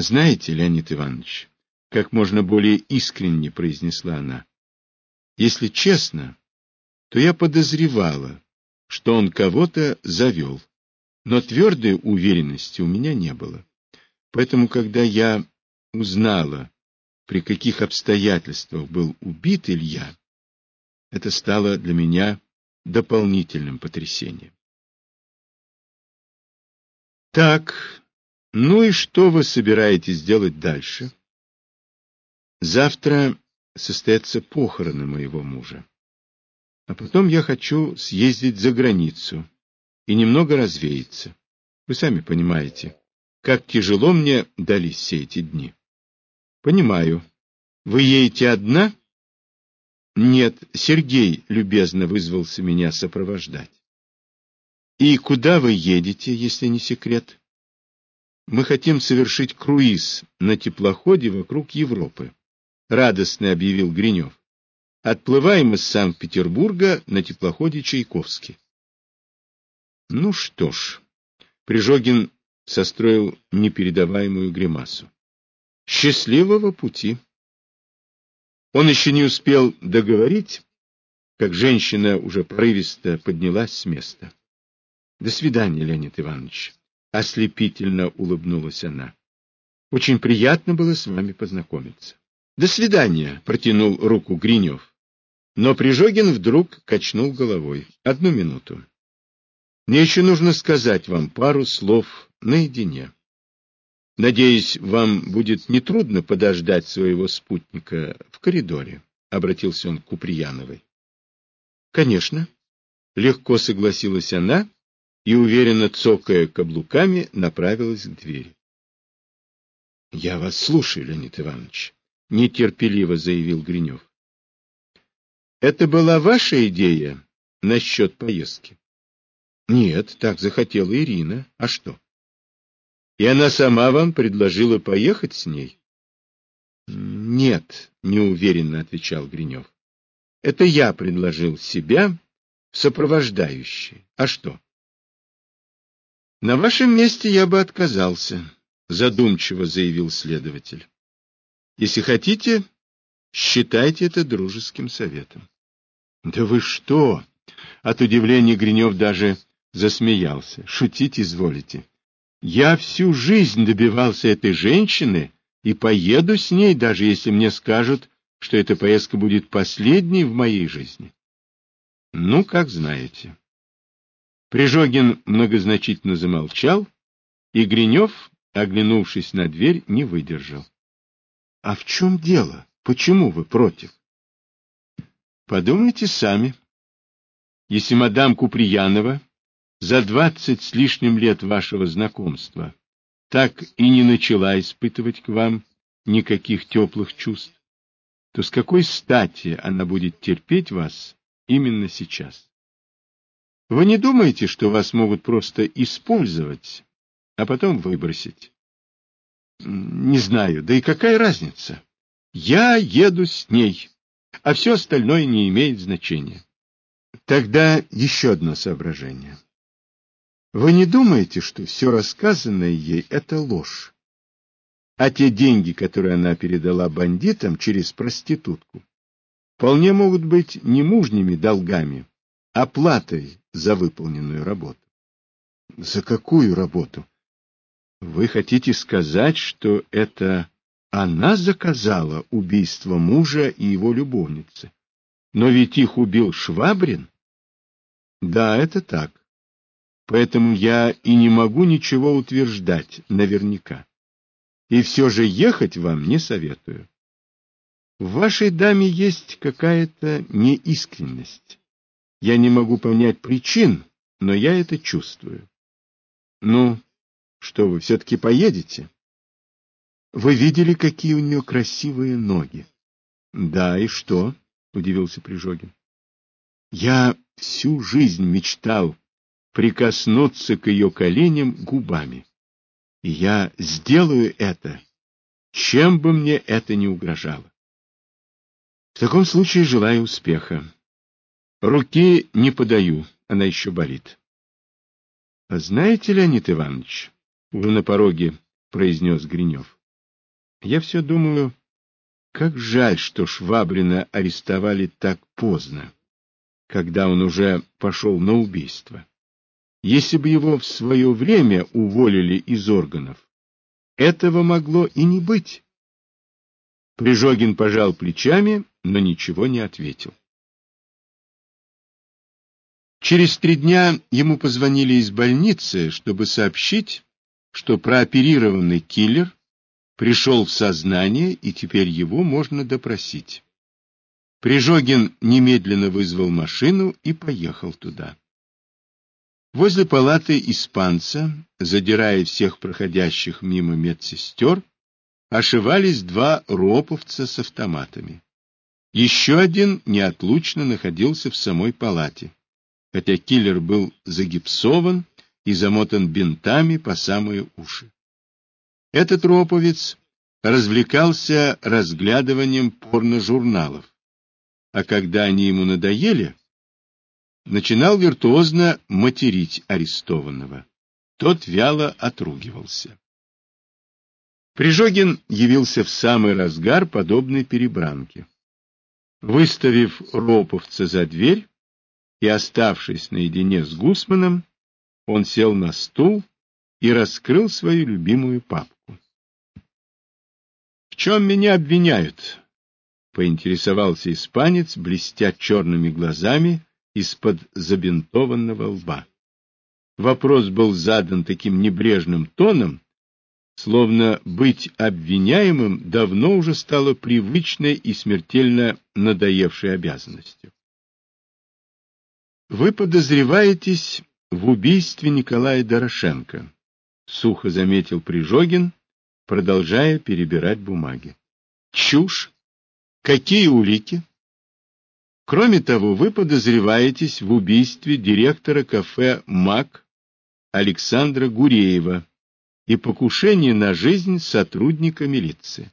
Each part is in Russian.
Знаете, Леонид Иванович, как можно более искренне произнесла она, если честно, то я подозревала, что он кого-то завел, но твердой уверенности у меня не было. Поэтому, когда я узнала, при каких обстоятельствах был убит Илья, это стало для меня дополнительным потрясением. Так, ну и что вы собираетесь делать дальше? Завтра состоятся похороны моего мужа. А потом я хочу съездить за границу и немного развеяться. Вы сами понимаете, как тяжело мне дались все эти дни. Понимаю. Вы едете одна? Нет, Сергей любезно вызвался меня сопровождать. И куда вы едете, если не секрет? Мы хотим совершить круиз на теплоходе вокруг Европы, радостно объявил Гринев. Отплываем из Санкт-Петербурга на теплоходе Чайковский. Ну что ж, Прижогин состроил непередаваемую гримасу. Счастливого пути! Он еще не успел договорить, как женщина уже порывисто поднялась с места. — До свидания, Леонид Иванович. Ослепительно улыбнулась она. — Очень приятно было с вами познакомиться. — До свидания, — протянул руку Гринев. Но Прижогин вдруг качнул головой. — Одну минуту. Мне еще нужно сказать вам пару слов наедине. Надеюсь, вам будет нетрудно подождать своего спутника в коридоре, — обратился он к Куприяновой. — Конечно. Легко согласилась она и, уверенно цокая каблуками, направилась к двери. — Я вас слушаю, Леонид Иванович, — нетерпеливо заявил Гринев. — Это была ваша идея насчет поездки? — Нет, так захотела Ирина. А что? — И она сама вам предложила поехать с ней? — Нет, — неуверенно отвечал Гринев. — Это я предложил себя в сопровождающие. А что? — на вашем месте я бы отказался, задумчиво заявил следователь. Если хотите, считайте это дружеским советом. Да вы что? От удивления Гринев даже засмеялся. Шутить изволите. Я всю жизнь добивался этой женщины и поеду с ней, даже если мне скажут, что эта поездка будет последней в моей жизни. Ну, как знаете. Прижогин многозначительно замолчал, и Гринев, оглянувшись на дверь, не выдержал. — А в чем дело? Почему вы против? — Подумайте сами. Если мадам Куприянова за двадцать с лишним лет вашего знакомства так и не начала испытывать к вам никаких теплых чувств, то с какой стати она будет терпеть вас именно сейчас? Вы не думаете, что вас могут просто использовать, а потом выбросить? Не знаю, да и какая разница? Я еду с ней, а все остальное не имеет значения. Тогда еще одно соображение. Вы не думаете, что все рассказанное ей — это ложь? А те деньги, которые она передала бандитам через проститутку, вполне могут быть немужними долгами, оплатой за выполненную работу. За какую работу? Вы хотите сказать, что это она заказала убийство мужа и его любовницы? Но ведь их убил Швабрин? Да, это так. Поэтому я и не могу ничего утверждать наверняка. И все же ехать вам не советую. В вашей даме есть какая-то неискренность. Я не могу понять причин, но я это чувствую. Ну, что вы все-таки поедете? Вы видели, какие у нее красивые ноги? Да, и что? Удивился Прижогин. Я всю жизнь мечтал прикоснуться к ее коленям губами. И я сделаю это, чем бы мне это ни угрожало. В таком случае желаю успеха. Руки не подаю, она еще болит. — А знаете, Леонид Иванович, — уже на пороге произнес Гринев, Я все думаю, как жаль, что Швабрина арестовали так поздно, когда он уже пошел на убийство. Если бы его в свое время уволили из органов, этого могло и не быть. Прижогин пожал плечами, но ничего не ответил. Через три дня ему позвонили из больницы, чтобы сообщить, что прооперированный киллер пришел в сознание, и теперь его можно допросить. Прижогин немедленно вызвал машину и поехал туда. Возле палаты испанца, задирая всех проходящих мимо медсестер, ошивались два роповца с автоматами. Еще один неотлучно находился в самой палате, хотя киллер был загипсован и замотан бинтами по самые уши. Этот роповец развлекался разглядыванием порно-журналов, а когда они ему надоели, начинал виртуозно материть арестованного. Тот вяло отругивался. Прижогин явился в самый разгар подобной перебранки. Выставив роповца за дверь и оставшись наедине с Гусманом, он сел на стул и раскрыл свою любимую папку. — В чем меня обвиняют? — поинтересовался испанец, блестя черными глазами из-под забинтованного лба. Вопрос был задан таким небрежным тоном, словно быть обвиняемым давно уже стало привычной и смертельно надоевшей обязанностью. Вы подозреваетесь в убийстве Николая Дорошенко, сухо заметил Прижогин, продолжая перебирать бумаги. Чушь. Какие улики? Кроме того, вы подозреваетесь в убийстве директора кафе «Мак» Александра Гуреева и покушении на жизнь сотрудника милиции.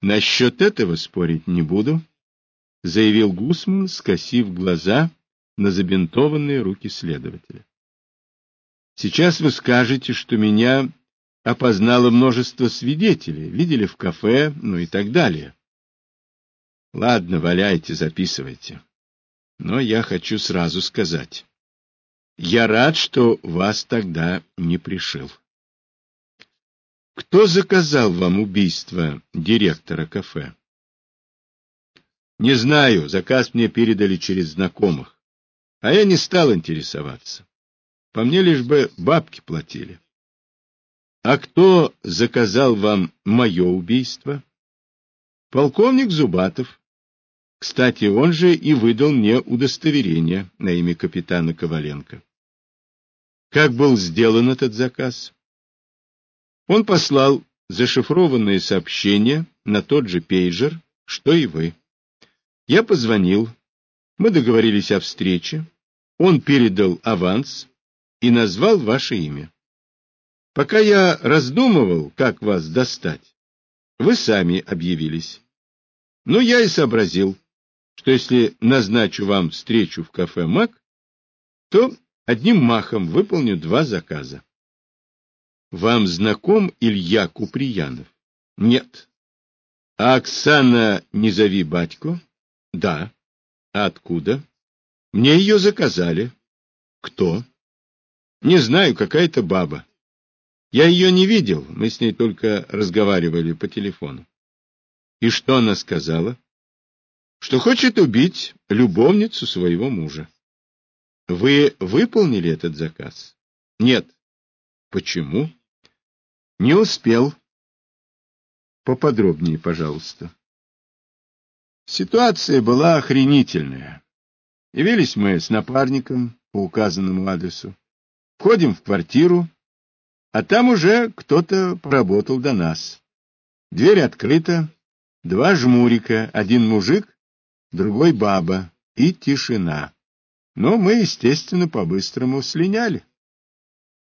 Насчет этого спорить не буду, заявил Гусман, скосив глаза на забинтованные руки следователя. Сейчас вы скажете, что меня опознало множество свидетелей, видели в кафе, ну и так далее. Ладно, валяйте, записывайте. Но я хочу сразу сказать. Я рад, что вас тогда не пришил. Кто заказал вам убийство директора кафе? Не знаю, заказ мне передали через знакомых. А я не стал интересоваться. По мне лишь бы бабки платили. А кто заказал вам мое убийство? Полковник Зубатов. Кстати, он же и выдал мне удостоверение на имя капитана Коваленко. Как был сделан этот заказ? Он послал зашифрованное сообщение на тот же пейджер, что и вы. Я позвонил, мы договорились о встрече. Он передал аванс и назвал ваше имя. Пока я раздумывал, как вас достать, вы сами объявились. Но я и сообразил, что если назначу вам встречу в кафе «Мак», то одним махом выполню два заказа. Вам знаком Илья Куприянов? Нет. А Оксана «Не зови батько»? Да. Откуда? Мне ее заказали. Кто? Не знаю, какая-то баба. Я ее не видел, мы с ней только разговаривали по телефону. И что она сказала? Что хочет убить любовницу своего мужа. Вы выполнили этот заказ? Нет. Почему? Не успел. Поподробнее, пожалуйста. Ситуация была охренительная. Явились мы с напарником по указанному адресу. Входим в квартиру, а там уже кто-то поработал до нас. Дверь открыта, два жмурика, один мужик, другой баба и тишина. Но мы, естественно, по-быстрому слиняли.